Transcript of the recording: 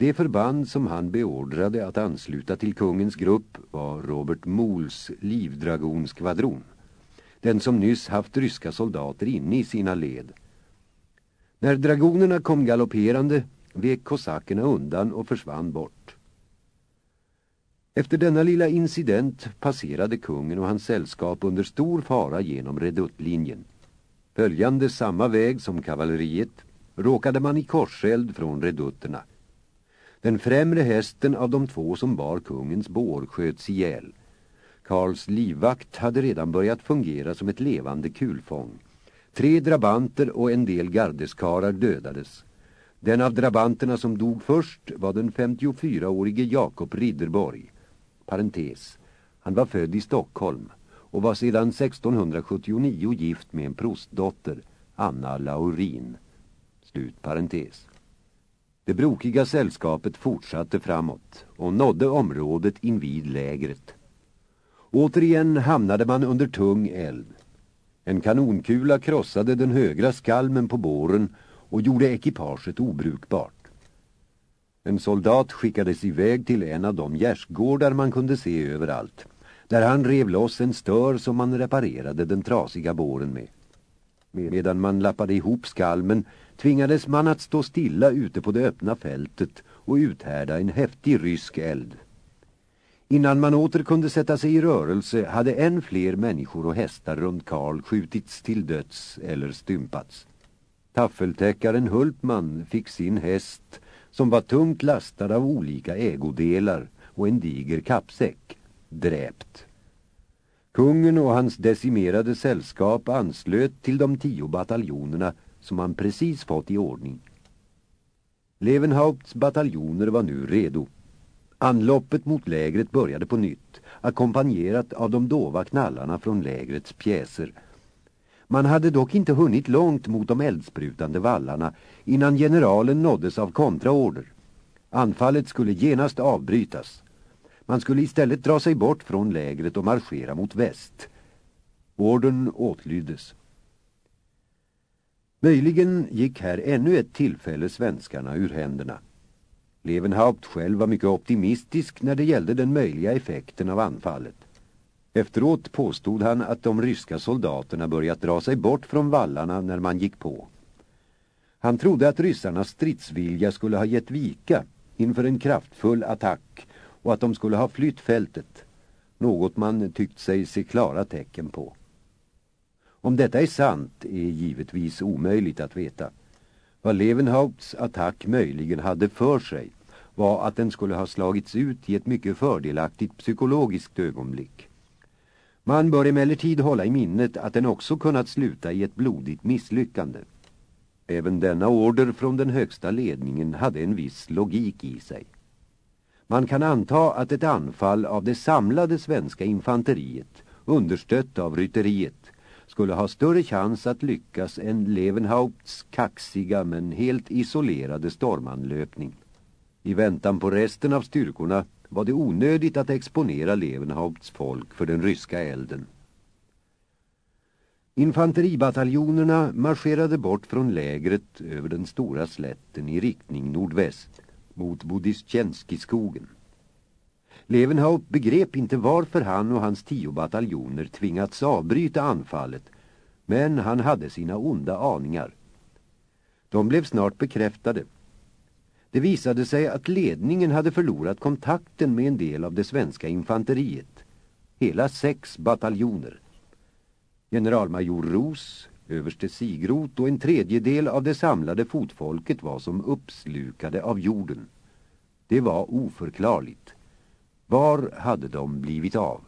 Det förband som han beordrade att ansluta till kungens grupp var Robert Mools livdragonskvadron. Den som nyss haft ryska soldater inne i sina led. När dragonerna kom galopperande vek kosackerna undan och försvann bort. Efter denna lilla incident passerade kungen och hans sällskap under stor fara genom reduttlinjen. Följande samma väg som kavalleriet råkade man i korseld från redutterna. Den främre hästen av de två som bar kungens bår sköts ihjäl. Karls livvakt hade redan börjat fungera som ett levande kulfång. Tre drabanter och en del gardeskarar dödades. Den av drabanterna som dog först var den 54-årige Jakob Ridderborg. Parentes. Han var född i Stockholm och var sedan 1679 gift med en prostdotter, Anna Laurin. Slut parentes. Det brokiga sällskapet fortsatte framåt och nådde området invid lägret. Återigen hamnade man under tung eld. En kanonkula krossade den högra skalmen på båren och gjorde ekipaget obrukbart. En soldat skickades iväg till en av de gärdsgårdar man kunde se överallt, där han rev loss en stör som man reparerade den trasiga båren med. Medan man lappade ihop skalmen tvingades man att stå stilla ute på det öppna fältet och uthärda en häftig rysk eld. Innan man åter kunde sätta sig i rörelse hade än fler människor och hästar runt Karl skjutits till döds eller stympats. Taffeltäckaren Hultman fick sin häst, som var tungt lastad av olika ägodelar och en diger kappsäck, dräpt. Kungen och hans decimerade sällskap anslöt till de tio bataljonerna som han precis fått i ordning. Levenhaupts bataljoner var nu redo. Anloppet mot lägret började på nytt, ackompanjerat av de dova knallarna från lägrets pjäser. Man hade dock inte hunnit långt mot de eldsprutande vallarna innan generalen nåddes av kontraorder. Anfallet skulle genast avbrytas. Man skulle istället dra sig bort från lägret och marschera mot väst. Orden åtlyddes. Möjligen gick här ännu ett tillfälle svenskarna ur händerna. Levenhaupt själv var mycket optimistisk när det gällde den möjliga effekten av anfallet. Efteråt påstod han att de ryska soldaterna börjat dra sig bort från vallarna när man gick på. Han trodde att ryssarnas stridsvilja skulle ha gett vika inför en kraftfull attack och att de skulle ha flytt fältet, något man tyckt sig se klara tecken på. Om detta är sant är givetvis omöjligt att veta. Vad Levenhaupts attack möjligen hade för sig var att den skulle ha slagits ut i ett mycket fördelaktigt psykologiskt ögonblick. Man bör emellertid hålla i minnet att den också kunnat sluta i ett blodigt misslyckande. Även denna order från den högsta ledningen hade en viss logik i sig. Man kan anta att ett anfall av det samlade svenska infanteriet, understött av rytteriet, skulle ha större chans att lyckas än Levenhaupts kaxiga men helt isolerade stormanlöpning. I väntan på resten av styrkorna var det onödigt att exponera Levenhaupts folk för den ryska elden. Infanteribataljonerna marscherade bort från lägret över den stora slätten i riktning nordväst mot Budistjenskiskogen. Levenhaupt begrep inte varför han och hans tio bataljoner tvingats avbryta anfallet, men han hade sina onda aningar. De blev snart bekräftade. Det visade sig att ledningen hade förlorat kontakten med en del av det svenska infanteriet. Hela sex bataljoner. Generalmajor Ros, överste Sigrot och en tredjedel av det samlade fotfolket var som uppslukade av jorden. Det var oförklarligt. Var hade de blivit av?